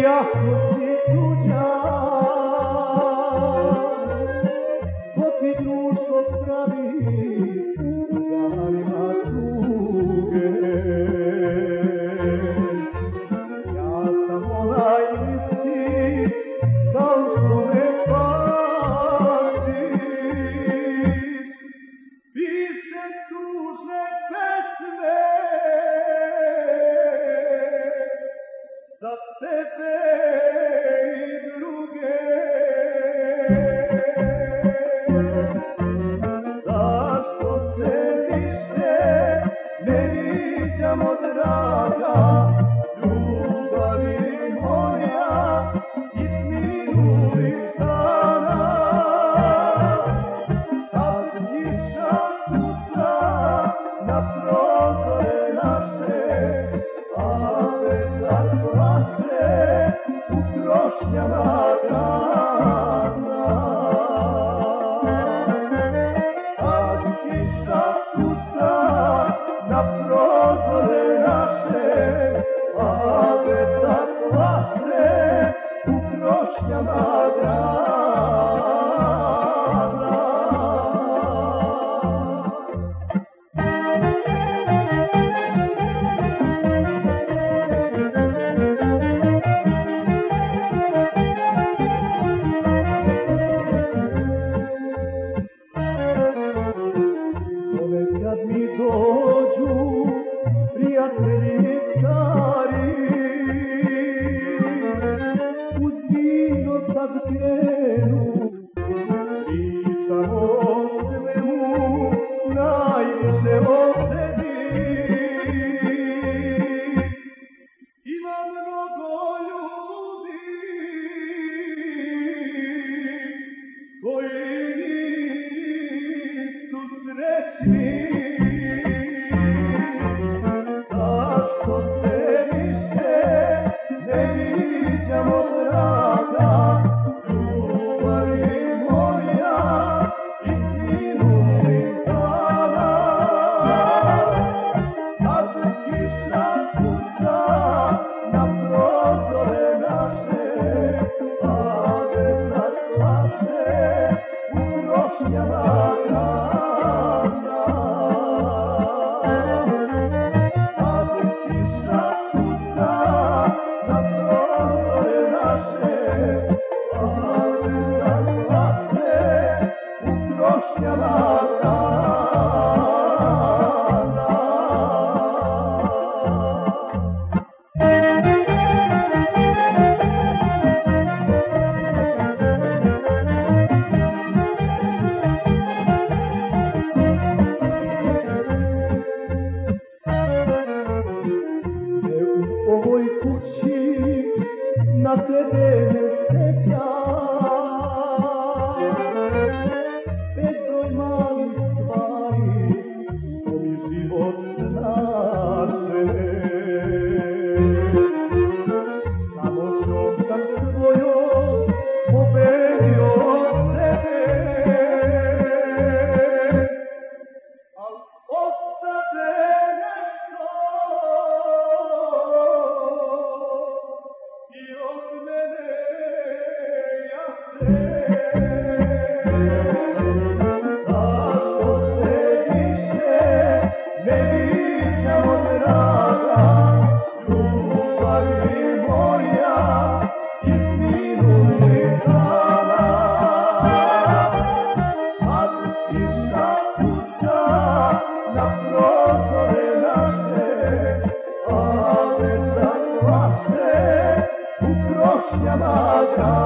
呀。da tebe i druge mnie uprośnia nas. سبھ تري Oh, oh, oh. Oh.